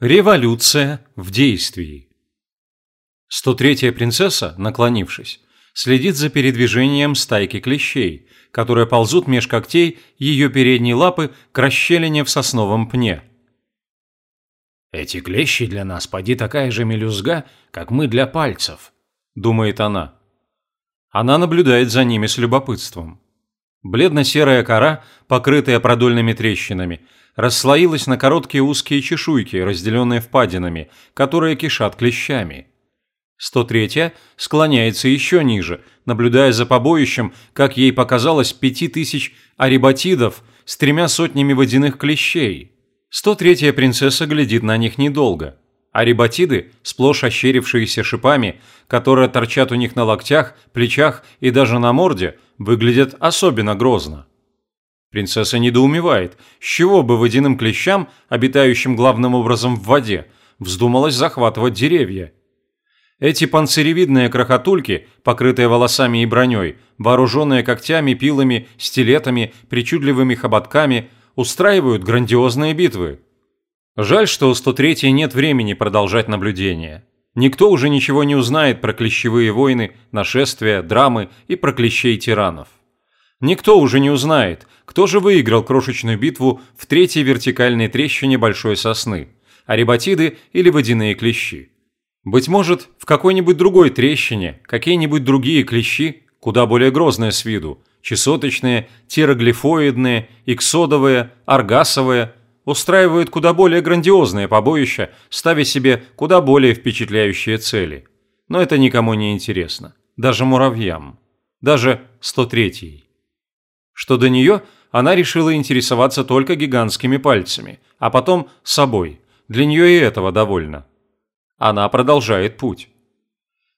Революция в действии 103-я принцесса, наклонившись, следит за передвижением стайки клещей, которые ползут меж когтей ее передней лапы к расщелине в сосновом пне. «Эти клещи для нас поди такая же мелюзга, как мы для пальцев», – думает она. Она наблюдает за ними с любопытством. Бледно-серая кора, покрытая продольными трещинами, расслоилась на короткие узкие чешуйки, разделенные впадинами, которые кишат клещами. 103-я склоняется еще ниже, наблюдая за побоищем, как ей показалось, пяти тысяч арибатидов с тремя сотнями водяных клещей. 103-я принцесса глядит на них недолго. Арибатиды, сплошь ощерившиеся шипами, которые торчат у них на локтях, плечах и даже на морде, выглядят особенно грозно. Принцесса недоумевает, с чего бы водяным клещам, обитающим главным образом в воде, вздумалось захватывать деревья. Эти панциревидные крохотульки, покрытые волосами и броней, вооруженные когтями, пилами, стилетами, причудливыми хоботками, устраивают грандиозные битвы. Жаль, что у 103 нет времени продолжать наблюдение. Никто уже ничего не узнает про клещевые войны, нашествия, драмы и про клещей-тиранов. Никто уже не узнает, кто же выиграл крошечную битву в третьей вертикальной трещине большой сосны – арибатиды или водяные клещи. Быть может, в какой-нибудь другой трещине какие-нибудь другие клещи, куда более грозные с виду, чесоточные, тироглифоидные, иксодовые, аргасовые, устраивают куда более грандиозные побоища, ставя себе куда более впечатляющие цели. Но это никому не интересно. Даже муравьям. Даже 103-й. Что до нее, она решила интересоваться только гигантскими пальцами, а потом собой. Для нее и этого довольно. Она продолжает путь.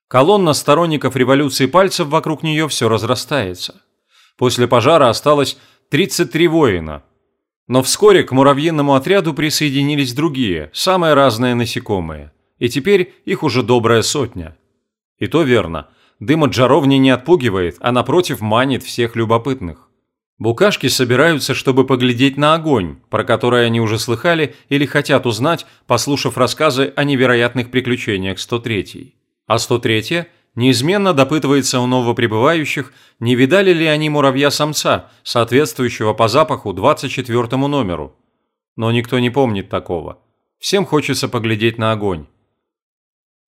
Колонна сторонников революции пальцев вокруг нее все разрастается. После пожара осталось 33 воина. Но вскоре к муравьиному отряду присоединились другие, самые разные насекомые. И теперь их уже добрая сотня. И то верно. Дым от жаровни не отпугивает, а напротив манит всех любопытных. Букашки собираются, чтобы поглядеть на огонь, про который они уже слыхали или хотят узнать, послушав рассказы о невероятных приключениях 103-й. А 103-я неизменно допытывается у новоприбывающих, не видали ли они муравья-самца, соответствующего по запаху 24 номеру. Но никто не помнит такого. Всем хочется поглядеть на огонь.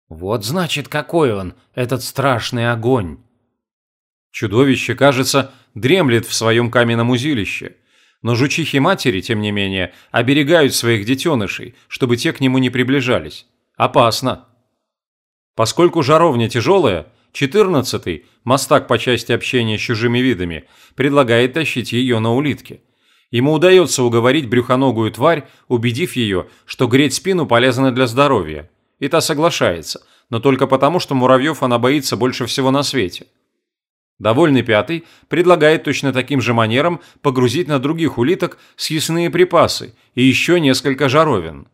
«Вот значит, какой он, этот страшный огонь!» Чудовище, кажется, дремлет в своем каменном узилище. Но жучихи-матери, тем не менее, оберегают своих детенышей, чтобы те к нему не приближались. Опасно. Поскольку жаровня тяжелая, 14-й, мастак по части общения с чужими видами, предлагает тащить ее на улитке. Ему удается уговорить брюхоногую тварь, убедив ее, что греть спину полезно для здоровья. И та соглашается, но только потому, что муравьев она боится больше всего на свете. Довольный пятый предлагает точно таким же манером погрузить на других улиток съестные припасы и еще несколько жаровин.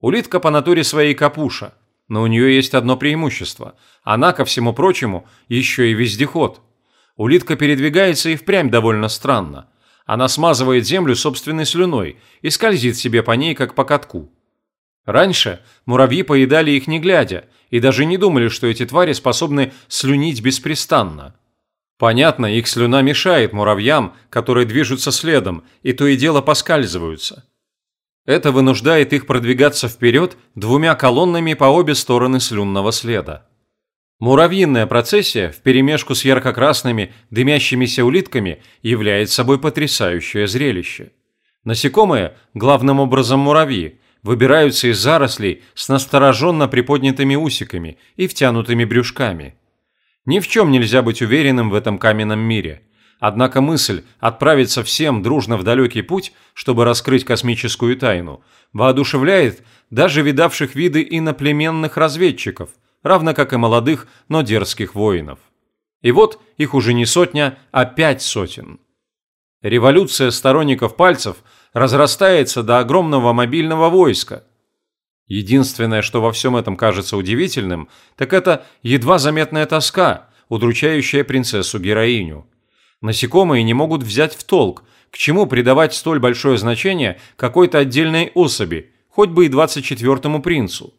Улитка по натуре своей капуша, но у нее есть одно преимущество. Она, ко всему прочему, еще и вездеход. Улитка передвигается и впрямь довольно странно. Она смазывает землю собственной слюной и скользит себе по ней, как по катку. Раньше муравьи поедали их не глядя и даже не думали, что эти твари способны слюнить беспрестанно. Понятно, их слюна мешает муравьям, которые движутся следом, и то и дело поскальзываются. Это вынуждает их продвигаться вперед двумя колоннами по обе стороны слюнного следа. Муравьиная процессия вперемешку с ярко-красными дымящимися улитками является собой потрясающее зрелище. Насекомые, главным образом муравьи, выбираются из зарослей с настороженно приподнятыми усиками и втянутыми брюшками – ни в чем нельзя быть уверенным в этом каменном мире. Однако мысль отправиться всем дружно в далекий путь, чтобы раскрыть космическую тайну, воодушевляет даже видавших виды иноплеменных разведчиков, равно как и молодых, но дерзких воинов. И вот их уже не сотня, а пять сотен. Революция сторонников пальцев разрастается до огромного мобильного войска – Единственное, что во всем этом кажется удивительным, так это едва заметная тоска, удручающая принцессу-героиню. Насекомые не могут взять в толк, к чему придавать столь большое значение какой-то отдельной особи, хоть бы и 24-му принцу.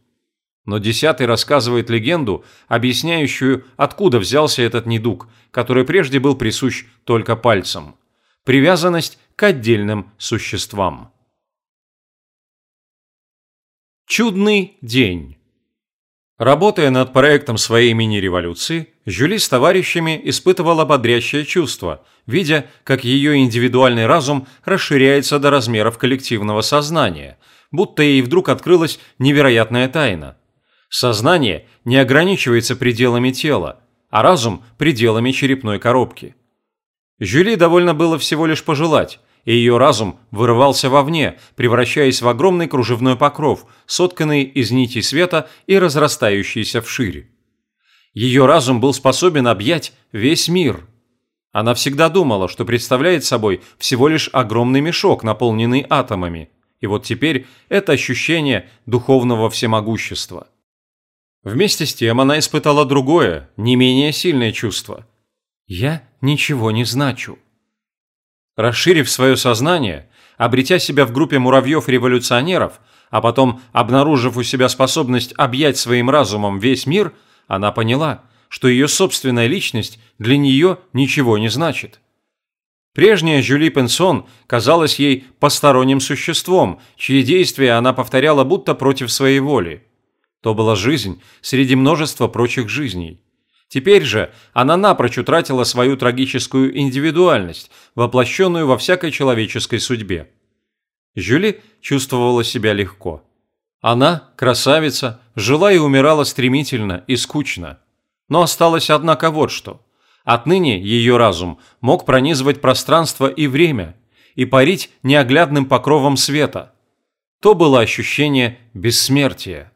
Но десятый рассказывает легенду, объясняющую, откуда взялся этот недуг, который прежде был присущ только пальцам. Привязанность к отдельным существам. Чудный день. Работая над проектом своей мини-революции, Жюли с товарищами испытывала бодрящее чувство, видя, как ее индивидуальный разум расширяется до размеров коллективного сознания, будто ей вдруг открылась невероятная тайна. Сознание не ограничивается пределами тела, а разум – пределами черепной коробки. Жюли довольно было всего лишь пожелать – и ее разум вырывался вовне, превращаясь в огромный кружевной покров, сотканный из нитей света и разрастающийся вширь. Ее разум был способен объять весь мир. Она всегда думала, что представляет собой всего лишь огромный мешок, наполненный атомами. И вот теперь это ощущение духовного всемогущества. Вместе с тем она испытала другое, не менее сильное чувство. «Я ничего не значу». Расширив свое сознание, обретя себя в группе муравьев-революционеров, а потом обнаружив у себя способность объять своим разумом весь мир, она поняла, что ее собственная личность для нее ничего не значит. Прежняя Жюли Пенсон казалась ей посторонним существом, чьи действия она повторяла будто против своей воли. То была жизнь среди множества прочих жизней. Теперь же она напрочь утратила свою трагическую индивидуальность, воплощенную во всякой человеческой судьбе. Жюли чувствовала себя легко. Она, красавица, жила и умирала стремительно и скучно. Но осталось, однако, вот что. Отныне ее разум мог пронизывать пространство и время и парить неоглядным покровом света. То было ощущение бессмертия.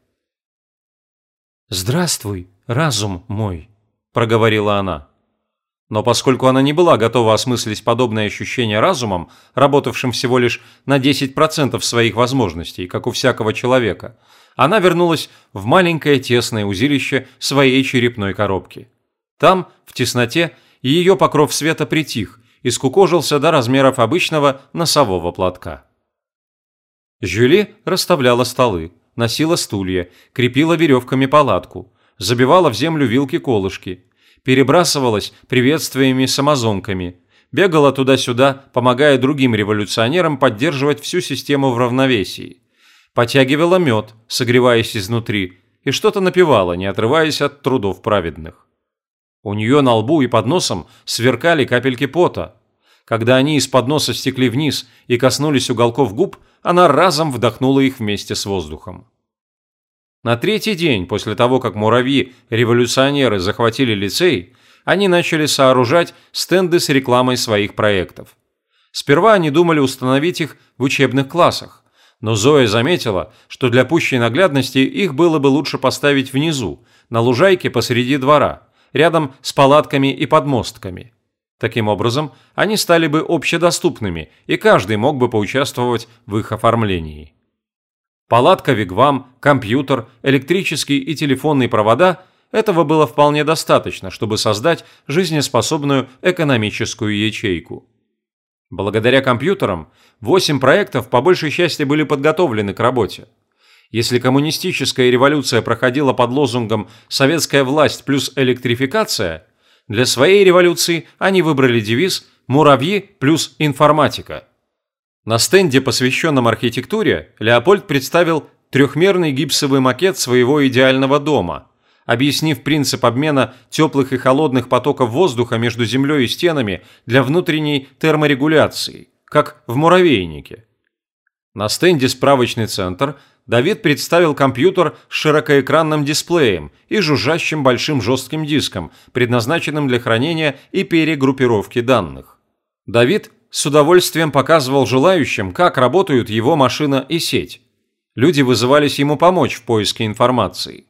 «Здравствуй, разум мой!» проговорила она. Но поскольку она не была готова осмыслить подобное ощущение разумом, работавшим всего лишь на 10% своих возможностей, как у всякого человека, она вернулась в маленькое тесное узилище своей черепной коробки. Там, в тесноте, ее покров света притих и скукожился до размеров обычного носового платка. Жюли расставляла столы, носила стулья, крепила веревками палатку, забивала в землю вилки-колышки, перебрасывалась приветствиями с амазонками, бегала туда-сюда, помогая другим революционерам поддерживать всю систему в равновесии, потягивала мед, согреваясь изнутри, и что-то напевала, не отрываясь от трудов праведных. У нее на лбу и под носом сверкали капельки пота. Когда они из-под носа стекли вниз и коснулись уголков губ, она разом вдохнула их вместе с воздухом. На третий день после того, как муравьи-революционеры захватили лицей, они начали сооружать стенды с рекламой своих проектов. Сперва они думали установить их в учебных классах, но Зоя заметила, что для пущей наглядности их было бы лучше поставить внизу, на лужайке посреди двора, рядом с палатками и подмостками. Таким образом, они стали бы общедоступными, и каждый мог бы поучаствовать в их оформлении. Палатка, вигвам, компьютер, электрические и телефонные провода – этого было вполне достаточно, чтобы создать жизнеспособную экономическую ячейку. Благодаря компьютерам, восемь проектов по большей части были подготовлены к работе. Если коммунистическая революция проходила под лозунгом «советская власть плюс электрификация», для своей революции они выбрали девиз «муравьи плюс информатика». На стенде, посвященном архитектуре, Леопольд представил трехмерный гипсовый макет своего идеального дома, объяснив принцип обмена теплых и холодных потоков воздуха между землей и стенами для внутренней терморегуляции, как в муравейнике. На стенде «Справочный центр» Давид представил компьютер с широкоэкранным дисплеем и жужжащим большим жестким диском, предназначенным для хранения и перегруппировки данных. Давид с удовольствием показывал желающим, как работают его машина и сеть. Люди вызывались ему помочь в поиске информации.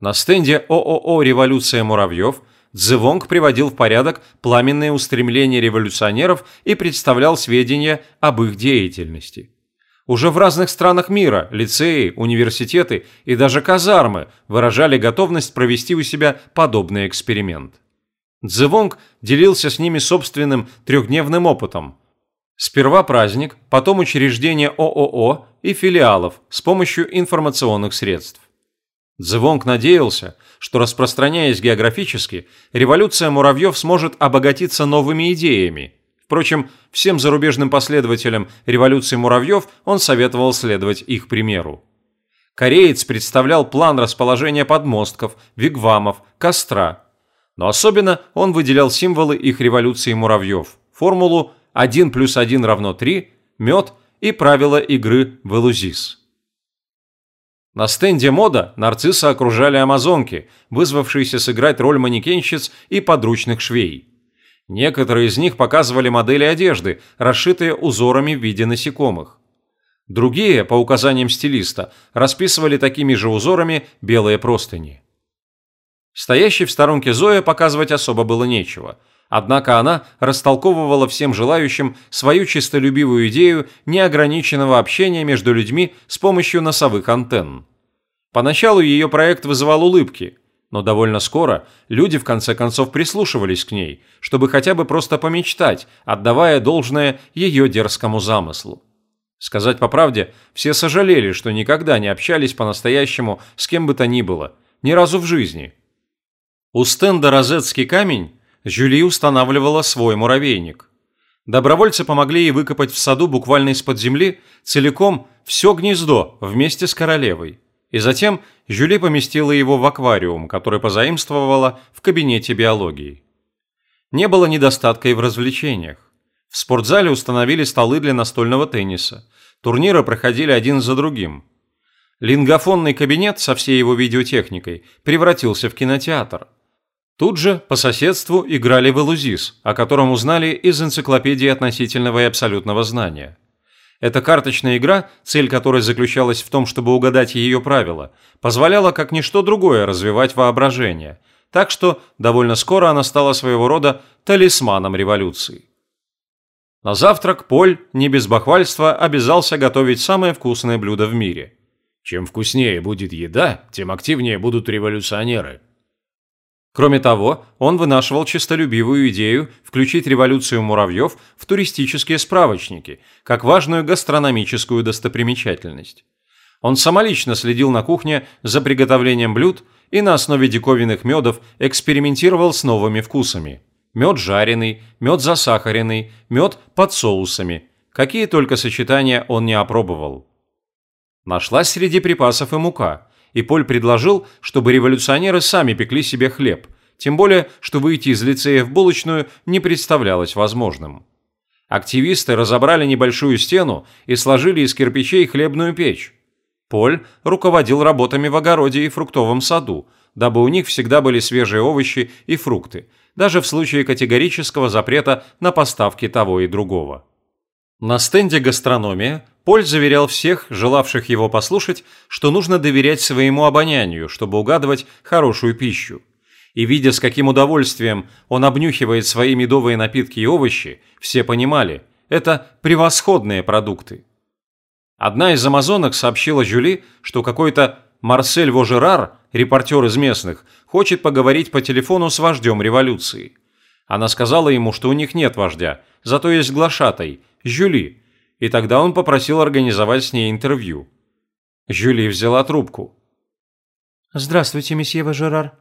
На стенде ООО «Революция муравьев» Цзывонг приводил в порядок пламенные устремления революционеров и представлял сведения об их деятельности. Уже в разных странах мира лицеи, университеты и даже казармы выражали готовность провести у себя подобный эксперимент. Цзывонг делился с ними собственным трехдневным опытом. Сперва праздник, потом учреждение ООО и филиалов с помощью информационных средств. Цзывонг надеялся, что распространяясь географически, революция муравьев сможет обогатиться новыми идеями. Впрочем, всем зарубежным последователям революции муравьев он советовал следовать их примеру. Кореец представлял план расположения подмостков, вигвамов, костра. Но особенно он выделял символы их революции муравьев, формулу 1 плюс 1 равно 3, мед и правила игры в элузис. На стенде мода нарцисса окружали амазонки, вызвавшиеся сыграть роль манекенщиц и подручных швей. Некоторые из них показывали модели одежды, расшитые узорами в виде насекомых. Другие, по указаниям стилиста, расписывали такими же узорами белые простыни. Стоящей в сторонке Зоя показывать особо было нечего – Однако она растолковывала всем желающим свою чистолюбивую идею неограниченного общения между людьми с помощью носовых антенн. Поначалу ее проект вызывал улыбки, но довольно скоро люди в конце концов прислушивались к ней, чтобы хотя бы просто помечтать, отдавая должное ее дерзкому замыслу. Сказать по правде, все сожалели, что никогда не общались по-настоящему с кем бы то ни было, ни разу в жизни. У стенда «Розетский камень» Жюли устанавливала свой муравейник. Добровольцы помогли ей выкопать в саду буквально из-под земли целиком все гнездо вместе с королевой. И затем Жюли поместила его в аквариум, который позаимствовала в кабинете биологии. Не было недостатка и в развлечениях. В спортзале установили столы для настольного тенниса. Турниры проходили один за другим. Лингофонный кабинет со всей его видеотехникой превратился в кинотеатр – Тут же по соседству играли в Элузис, о котором узнали из энциклопедии относительного и абсолютного знания. Эта карточная игра, цель которой заключалась в том, чтобы угадать ее правила, позволяла как ничто другое развивать воображение, так что довольно скоро она стала своего рода талисманом революции. На завтрак Поль, не без бахвальства, обязался готовить самое вкусное блюдо в мире. Чем вкуснее будет еда, тем активнее будут революционеры – Кроме того, он вынашивал честолюбивую идею включить революцию муравьев в туристические справочники, как важную гастрономическую достопримечательность. Он самолично следил на кухне за приготовлением блюд и на основе диковинных медов экспериментировал с новыми вкусами. Мед жареный, мед засахаренный, мед под соусами. Какие только сочетания он не опробовал. Нашлась среди припасов и мука – и Поль предложил, чтобы революционеры сами пекли себе хлеб, тем более, что выйти из лицея в булочную не представлялось возможным. Активисты разобрали небольшую стену и сложили из кирпичей хлебную печь. Поль руководил работами в огороде и фруктовом саду, дабы у них всегда были свежие овощи и фрукты, даже в случае категорического запрета на поставки того и другого. На стенде гастрономия Поль заверял всех, желавших его послушать, что нужно доверять своему обонянию, чтобы угадывать хорошую пищу. И видя, с каким удовольствием он обнюхивает свои медовые напитки и овощи, все понимали – это превосходные продукты. Одна из амазонок сообщила Жюли, что какой-то Марсель Вожерар, репортер из местных, хочет поговорить по телефону с вождем революции. Она сказала ему, что у них нет вождя, зато есть глашатай, Жюли, и тогда он попросил организовать с ней интервью. Жюли взяла трубку. «Здравствуйте, месье Важерар.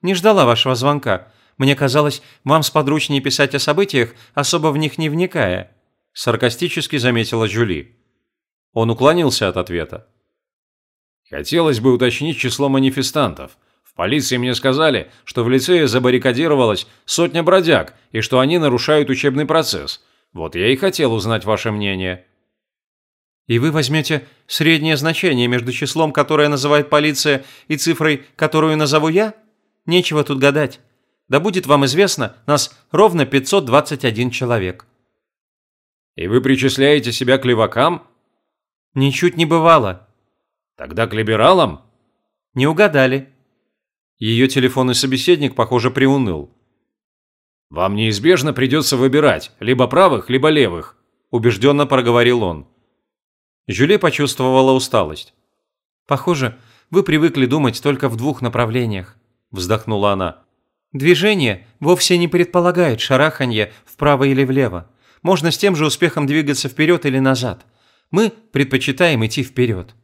Не ждала вашего звонка. Мне казалось, вам сподручнее писать о событиях, особо в них не вникая», – саркастически заметила Жюли. Он уклонился от ответа. «Хотелось бы уточнить число манифестантов. В полиции мне сказали, что в лицее забаррикадировалась сотня бродяг и что они нарушают учебный процесс. Вот я и хотел узнать ваше мнение». И вы возьмете среднее значение между числом, которое называет полиция, и цифрой, которую назову я? Нечего тут гадать. Да будет вам известно, нас ровно 521 человек. И вы причисляете себя к левакам? Ничуть не бывало. Тогда к либералам? Не угадали. Ее телефонный собеседник, похоже, приуныл. «Вам неизбежно придется выбирать, либо правых, либо левых», – убежденно проговорил он. Жюле почувствовала усталость. «Похоже, вы привыкли думать только в двух направлениях», – вздохнула она. «Движение вовсе не предполагает шараханье вправо или влево. Можно с тем же успехом двигаться вперед или назад. Мы предпочитаем идти вперед».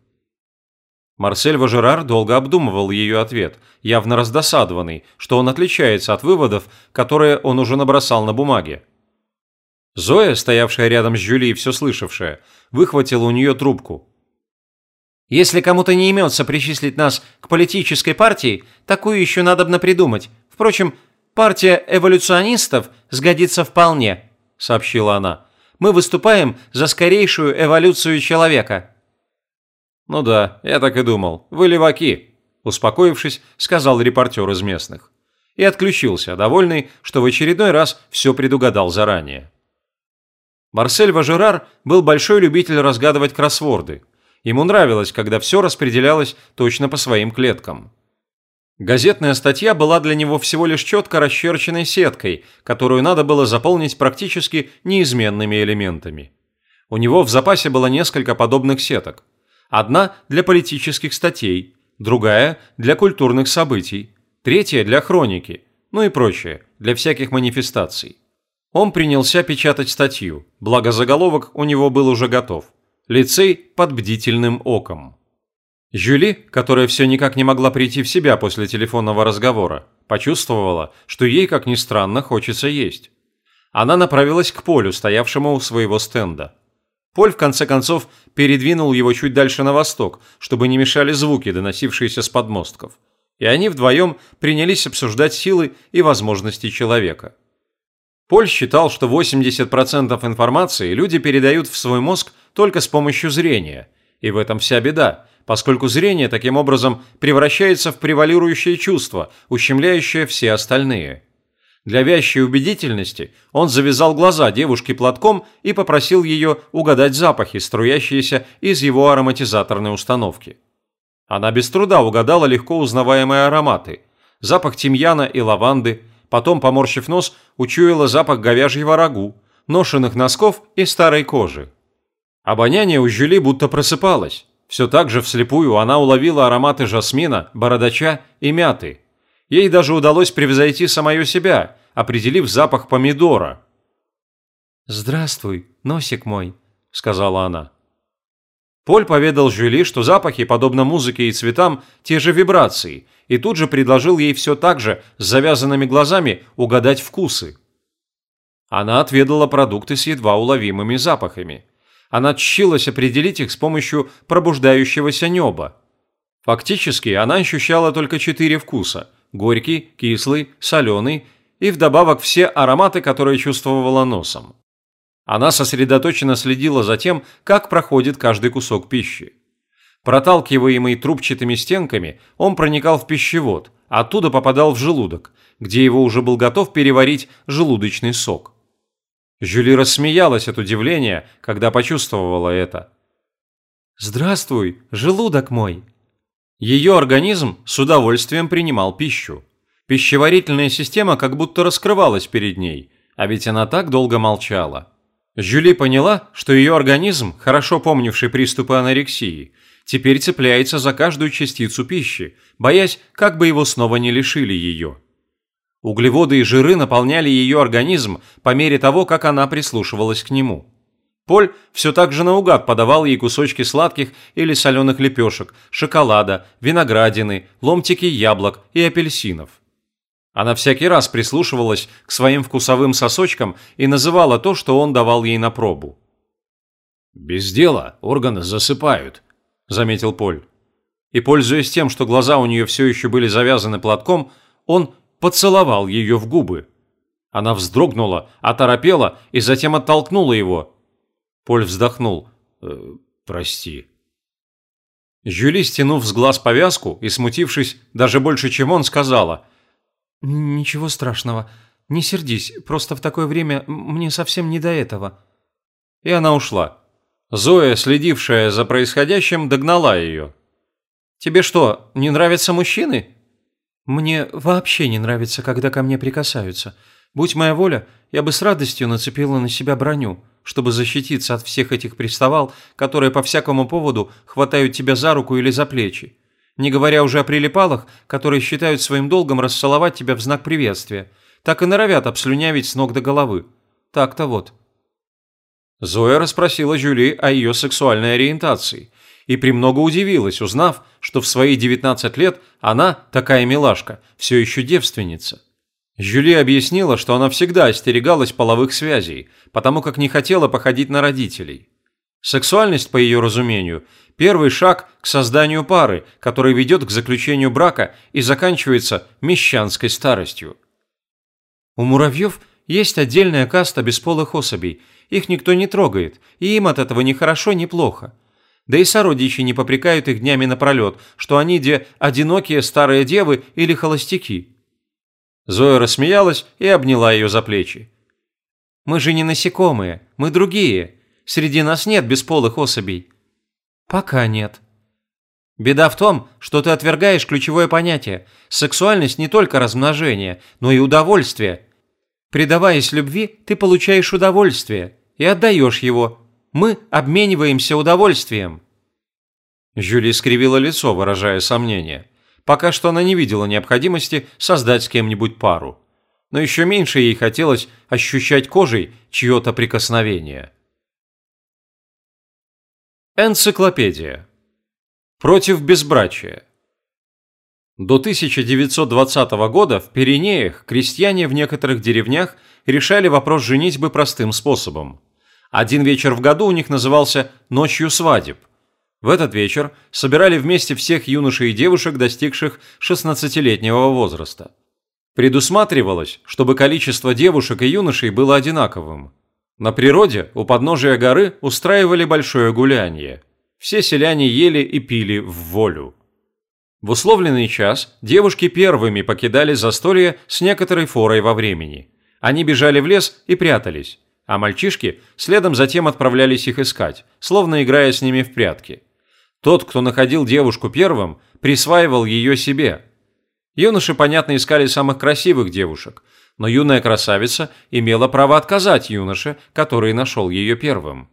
Марсель Важерар долго обдумывал ее ответ, явно раздосадованный, что он отличается от выводов, которые он уже набросал на бумаге. Зоя, стоявшая рядом с Жюли и все слышавшая, выхватила у нее трубку. «Если кому-то не имется причислить нас к политической партии, такую еще надобно придумать. Впрочем, партия эволюционистов сгодится вполне», – сообщила она. «Мы выступаем за скорейшую эволюцию человека». «Ну да, я так и думал. Вы леваки», – успокоившись, сказал репортер из местных. И отключился, довольный, что в очередной раз все предугадал заранее. Марсель Важерар был большой любитель разгадывать кроссворды. Ему нравилось, когда все распределялось точно по своим клеткам. Газетная статья была для него всего лишь четко расчерченной сеткой, которую надо было заполнить практически неизменными элементами. У него в запасе было несколько подобных сеток – Одна для политических статей, другая для культурных событий, третья для хроники, ну и прочее, для всяких манифестаций. Он принялся печатать статью, благо заголовок у него был уже готов. Лицей под бдительным оком. Жюли, которая все никак не могла прийти в себя после телефонного разговора, почувствовала, что ей, как ни странно, хочется есть. Она направилась к Полю, стоявшему у своего стенда. Поль, в конце концов, передвинул его чуть дальше на восток, чтобы не мешали звуки, доносившиеся с подмостков. И они вдвоем принялись обсуждать силы и возможности человека. Поль считал, что 80% информации люди передают в свой мозг только с помощью зрения. И в этом вся беда, поскольку зрение таким образом превращается в превалирующее чувство, ущемляющее все остальные – для вящей убедительности он завязал глаза девушке платком и попросил ее угадать запахи, струящиеся из его ароматизаторной установки. Она без труда угадала легко узнаваемые ароматы. Запах тимьяна и лаванды, потом, поморщив нос, учуяла запах говяжьего рагу, ношенных носков и старой кожи. Обоняние у Жюли будто просыпалось. Все так же вслепую она уловила ароматы жасмина, бородача и мяты – Ей даже удалось превзойти самое себя, определив запах помидора. «Здравствуй, носик мой», – сказала она. Поль поведал Жюли, что запахи, подобно музыке и цветам, те же вибрации, и тут же предложил ей все так же, с завязанными глазами, угадать вкусы. Она отведала продукты с едва уловимыми запахами. Она тщилась определить их с помощью пробуждающегося неба. Фактически она ощущала только четыре вкуса горький, кислый, соленый и вдобавок все ароматы, которые чувствовала носом. Она сосредоточенно следила за тем, как проходит каждый кусок пищи. Проталкиваемый трубчатыми стенками, он проникал в пищевод, оттуда попадал в желудок, где его уже был готов переварить желудочный сок. Жюли рассмеялась от удивления, когда почувствовала это. «Здравствуй, желудок мой!» Ее организм с удовольствием принимал пищу. Пищеварительная система как будто раскрывалась перед ней, а ведь она так долго молчала. Жюли поняла, что ее организм, хорошо помнивший приступы анорексии, теперь цепляется за каждую частицу пищи, боясь, как бы его снова не лишили ее. Углеводы и жиры наполняли ее организм по мере того, как она прислушивалась к нему. Поль все так же наугад подавал ей кусочки сладких или соленых лепешек, шоколада, виноградины, ломтики яблок и апельсинов. Она всякий раз прислушивалась к своим вкусовым сосочкам и называла то, что он давал ей на пробу. «Без дела органы засыпают», – заметил Поль. И, пользуясь тем, что глаза у нее все еще были завязаны платком, он поцеловал ее в губы. Она вздрогнула, оторопела и затем оттолкнула его, Поль вздохнул. «Э, «Прости». Жюли, стянув с глаз повязку и смутившись даже больше, чем он, сказала. «Ничего страшного. Не сердись, просто в такое время мне совсем не до этого». И она ушла. Зоя, следившая за происходящим, догнала ее. «Тебе что, не нравятся мужчины?» «Мне вообще не нравится, когда ко мне прикасаются. Будь моя воля, я бы с радостью нацепила на себя броню чтобы защититься от всех этих приставал, которые по всякому поводу хватают тебя за руку или за плечи. Не говоря уже о прилипалах, которые считают своим долгом расцеловать тебя в знак приветствия. Так и норовят обслюнявить с ног до головы. Так-то вот. Зоя расспросила Жюли о ее сексуальной ориентации и премного удивилась, узнав, что в свои 19 лет она, такая милашка, все еще девственница. Жюли объяснила, что она всегда остерегалась половых связей, потому как не хотела походить на родителей. Сексуальность, по ее разумению, первый шаг к созданию пары, который ведет к заключению брака и заканчивается мещанской старостью. У муравьев есть отдельная каста бесполых особей, их никто не трогает, и им от этого ни хорошо, ни плохо. Да и сородичи не попрекают их днями напролет, что они где одинокие старые девы или холостяки. Зоя рассмеялась и обняла ее за плечи. «Мы же не насекомые, мы другие. Среди нас нет бесполых особей». «Пока нет». «Беда в том, что ты отвергаешь ключевое понятие. Сексуальность не только размножение, но и удовольствие. Предаваясь любви, ты получаешь удовольствие и отдаешь его. Мы обмениваемся удовольствием». Жюли скривила лицо, выражая сомнение. Пока что она не видела необходимости создать с кем-нибудь пару. Но еще меньше ей хотелось ощущать кожей чье-то прикосновение. Энциклопедия. Против безбрачия. До 1920 года в Пиренеях крестьяне в некоторых деревнях решали вопрос женитьбы простым способом. Один вечер в году у них назывался «ночью свадеб», в этот вечер собирали вместе всех юношей и девушек, достигших 16-летнего возраста. Предусматривалось, чтобы количество девушек и юношей было одинаковым. На природе у подножия горы устраивали большое гуляние. Все селяне ели и пили в волю. В условленный час девушки первыми покидали застолье с некоторой форой во времени. Они бежали в лес и прятались, а мальчишки следом затем отправлялись их искать, словно играя с ними в прятки. Тот, кто находил девушку первым, присваивал ее себе. Юноши, понятно, искали самых красивых девушек, но юная красавица имела право отказать юноше, который нашел ее первым.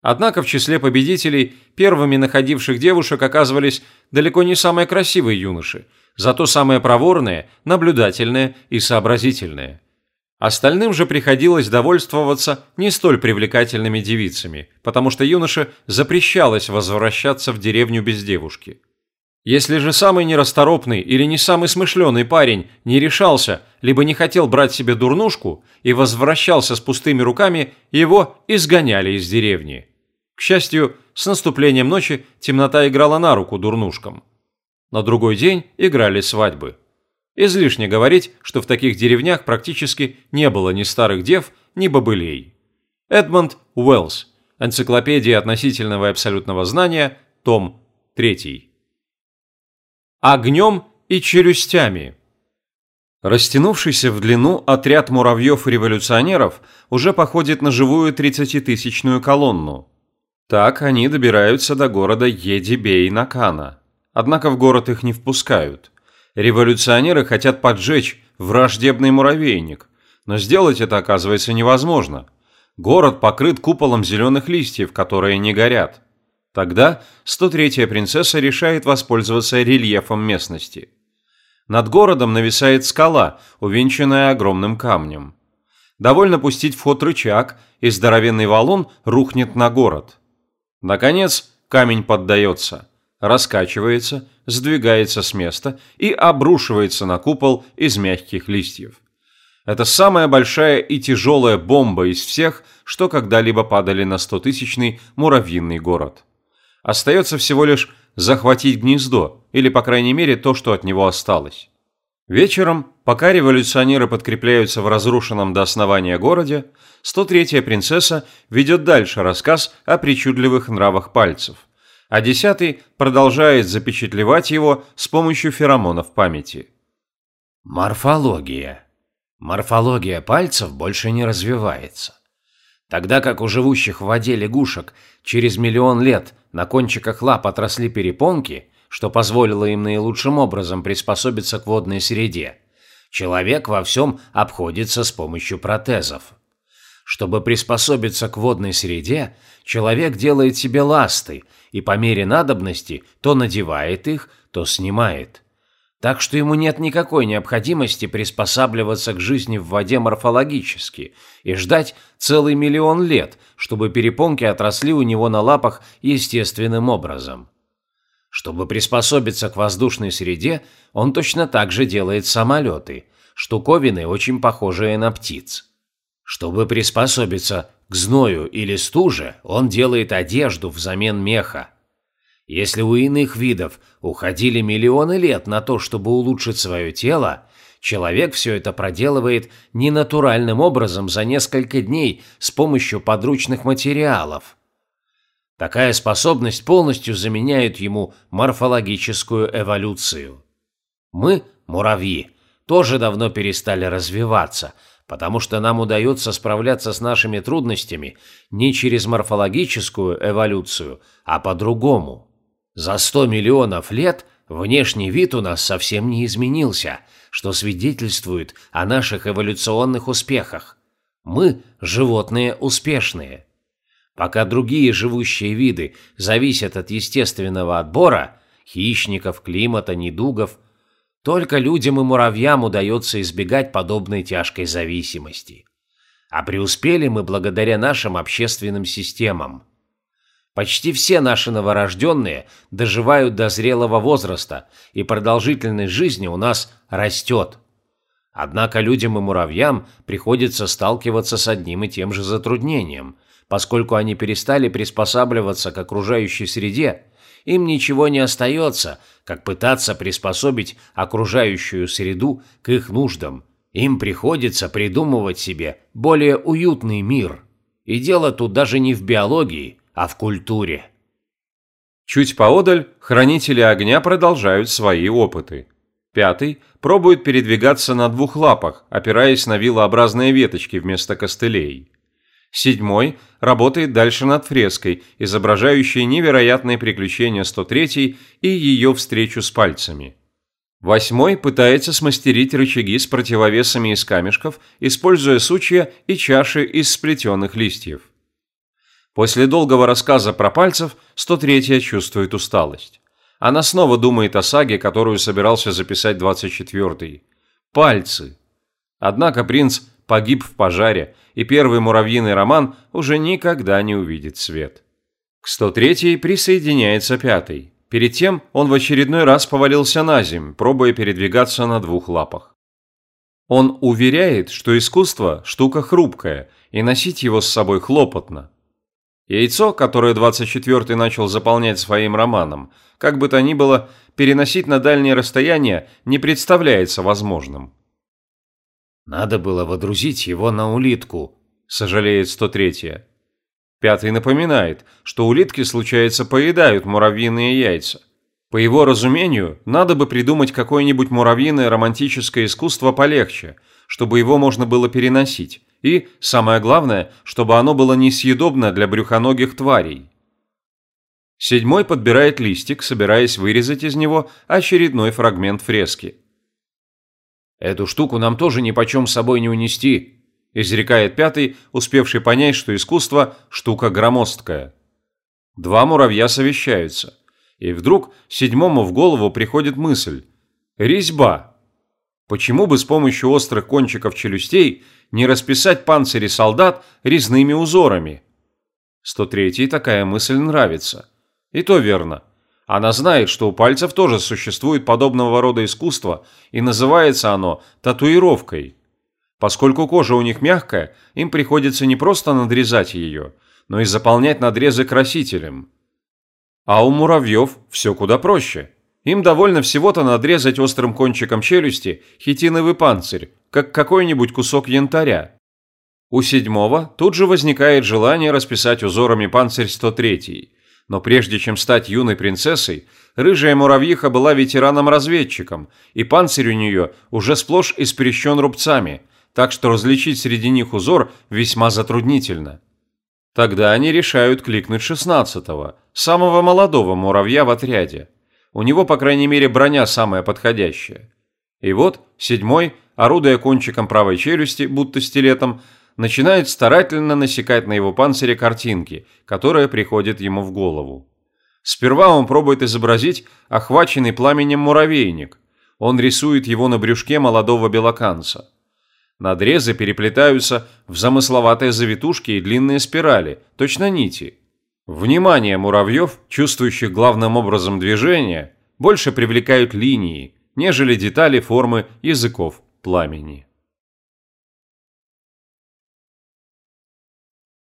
Однако в числе победителей первыми находивших девушек оказывались далеко не самые красивые юноши, зато самые проворные, наблюдательные и сообразительные. Остальным же приходилось довольствоваться не столь привлекательными девицами, потому что юноше запрещалось возвращаться в деревню без девушки. Если же самый нерасторопный или не самый смышленый парень не решался, либо не хотел брать себе дурнушку и возвращался с пустыми руками, его изгоняли из деревни. К счастью, с наступлением ночи темнота играла на руку дурнушкам. На другой день играли свадьбы. Излишне говорить, что в таких деревнях практически не было ни старых дев, ни бобылей. Эдмонд Уэллс. Энциклопедия относительного и абсолютного знания. Том 3. Огнем и челюстями. Растянувшийся в длину отряд муравьев-революционеров уже походит на живую 30-тысячную колонну. Так они добираются до города Едибей-Накана. Однако в город их не впускают. Революционеры хотят поджечь враждебный муравейник, но сделать это оказывается невозможно. Город покрыт куполом зеленых листьев, которые не горят. Тогда 103-я принцесса решает воспользоваться рельефом местности. Над городом нависает скала, увенчанная огромным камнем. Довольно пустить в ход рычаг, и здоровенный валун рухнет на город. Наконец, камень поддается, раскачивается сдвигается с места и обрушивается на купол из мягких листьев. Это самая большая и тяжелая бомба из всех, что когда-либо падали на стотысячный муравьиный город. Остается всего лишь захватить гнездо, или, по крайней мере, то, что от него осталось. Вечером, пока революционеры подкрепляются в разрушенном до основания городе, 103-я принцесса ведет дальше рассказ о причудливых нравах пальцев – а десятый продолжает запечатлевать его с помощью феромонов памяти. Морфология. Морфология пальцев больше не развивается. Тогда как у живущих в воде лягушек через миллион лет на кончиках лап отросли перепонки, что позволило им наилучшим образом приспособиться к водной среде, человек во всем обходится с помощью протезов. Чтобы приспособиться к водной среде, человек делает себе ласты и по мере надобности то надевает их, то снимает. так что ему нет никакой необходимости приспосабливаться к жизни в воде морфологически и ждать целый миллион лет, чтобы перепонки отросли у него на лапах естественным образом. Чтобы приспособиться к воздушной среде, он точно так же делает самолеты, штуковины, очень похожие на птиц. Чтобы приспособиться к зною или стуже, он делает одежду взамен меха. Если у иных видов уходили миллионы лет на то, чтобы улучшить свое тело, человек все это проделывает ненатуральным образом за несколько дней с помощью подручных материалов. Такая способность полностью заменяет ему морфологическую эволюцию. Мы, муравьи, тоже давно перестали развиваться, потому что нам удается справляться с нашими трудностями не через морфологическую эволюцию, а по-другому. За 100 миллионов лет внешний вид у нас совсем не изменился, что свидетельствует о наших эволюционных успехах. Мы – животные успешные. Пока другие живущие виды зависят от естественного отбора – хищников, климата, недугов – только людям и муравьям удается избегать подобной тяжкой зависимости. А преуспели мы благодаря нашим общественным системам – Почти все наши новорожденные доживают до зрелого возраста, и продолжительность жизни у нас растет. Однако людям и муравьям приходится сталкиваться с одним и тем же затруднением, поскольку они перестали приспосабливаться к окружающей среде, им ничего не остается, как пытаться приспособить окружающую среду к их нуждам. Им приходится придумывать себе более уютный мир. И дело тут даже не в биологии, а в культуре. Чуть поодаль хранители огня продолжают свои опыты. Пятый пробует передвигаться на двух лапах, опираясь на вилообразные веточки вместо костылей. Седьмой работает дальше над фреской, изображающей невероятные приключения 103 и ее встречу с пальцами. Восьмой пытается смастерить рычаги с противовесами из камешков, используя сучья и чаши из сплетенных листьев. После долгого рассказа про пальцев 103-я чувствует усталость. Она снова думает о саге, которую собирался записать 24-й. Пальцы. Однако принц погиб в пожаре, и первый муравьиный роман уже никогда не увидит свет. К 103-й присоединяется пятый. Перед тем он в очередной раз повалился на земь, пробуя передвигаться на двух лапах. Он уверяет, что искусство – штука хрупкая, и носить его с собой хлопотно. Яйцо, которое 24-й начал заполнять своим романом, как бы то ни было, переносить на дальние расстояния не представляется возможным. «Надо было водрузить его на улитку», – сожалеет 103-я. Пятый напоминает, что улитки, случается, поедают муравьиные яйца. По его разумению, надо бы придумать какое-нибудь муравьиное романтическое искусство полегче, чтобы его можно было переносить, и, самое главное, чтобы оно было несъедобно для брюхоногих тварей. Седьмой подбирает листик, собираясь вырезать из него очередной фрагмент фрески. «Эту штуку нам тоже ни почем с собой не унести», – изрекает пятый, успевший понять, что искусство – штука громоздкая. Два муравья совещаются. И вдруг седьмому в голову приходит мысль – резьба. Почему бы с помощью острых кончиков челюстей не расписать панцири солдат резными узорами. 103-й такая мысль нравится. И то верно. Она знает, что у пальцев тоже существует подобного рода искусство, и называется оно татуировкой. Поскольку кожа у них мягкая, им приходится не просто надрезать ее, но и заполнять надрезы красителем. А у муравьев все куда проще. Им довольно всего-то надрезать острым кончиком челюсти хитиновый панцирь, как какой-нибудь кусок янтаря. У седьмого тут же возникает желание расписать узорами панцирь 103 но прежде чем стать юной принцессой, рыжая муравьиха была ветераном-разведчиком, и панцирь у нее уже сплошь испрещен рубцами, так что различить среди них узор весьма затруднительно. Тогда они решают кликнуть шестнадцатого, самого молодого муравья в отряде. У него, по крайней мере, броня самая подходящая. И вот седьмой, орудуя кончиком правой челюсти, будто стилетом, начинает старательно насекать на его панцире картинки, которые приходят ему в голову. Сперва он пробует изобразить охваченный пламенем муравейник. Он рисует его на брюшке молодого белоканца. Надрезы переплетаются в замысловатые завитушки и длинные спирали, точно нити. Внимание муравьев, чувствующих главным образом движение, больше привлекают линии, нежели детали формы языков пламени.